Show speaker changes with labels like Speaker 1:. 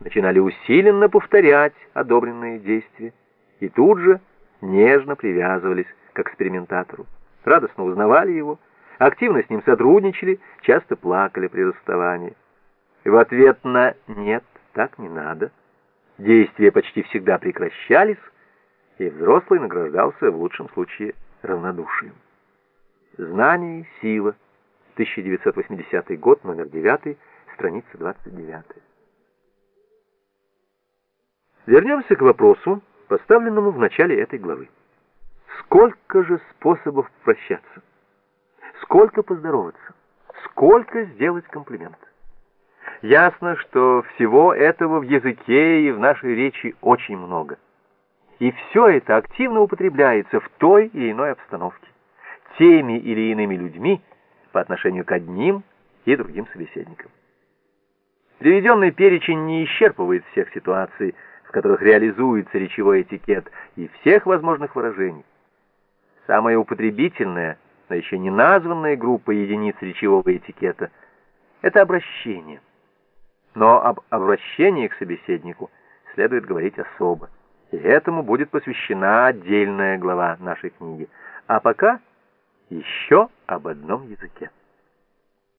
Speaker 1: начинали усиленно повторять одобренные действия и тут же нежно привязывались к экспериментатору, радостно узнавали его, активно с ним сотрудничали, часто плакали при расставании. И в ответ на «нет, так не надо» действия почти всегда прекращались, и взрослый награждался в лучшем случае равнодушием. Знание сила. 1980 год, номер 9, страница 29. Вернемся к вопросу, поставленному в начале этой главы. Сколько же способов прощаться? Сколько поздороваться? Сколько сделать комплимент? Ясно, что всего этого в языке и в нашей речи очень много. И все это активно употребляется в той или иной обстановке, теми или иными людьми по отношению к одним и другим собеседникам. Приведенный перечень не исчерпывает всех ситуаций, в которых реализуется речевой этикет, и всех возможных выражений. Самая употребительная, но еще не названная группа единиц речевого этикета – это обращение. Но об обращении к собеседнику следует говорить особо. И этому будет посвящена отдельная глава нашей книги. А пока еще об одном языке.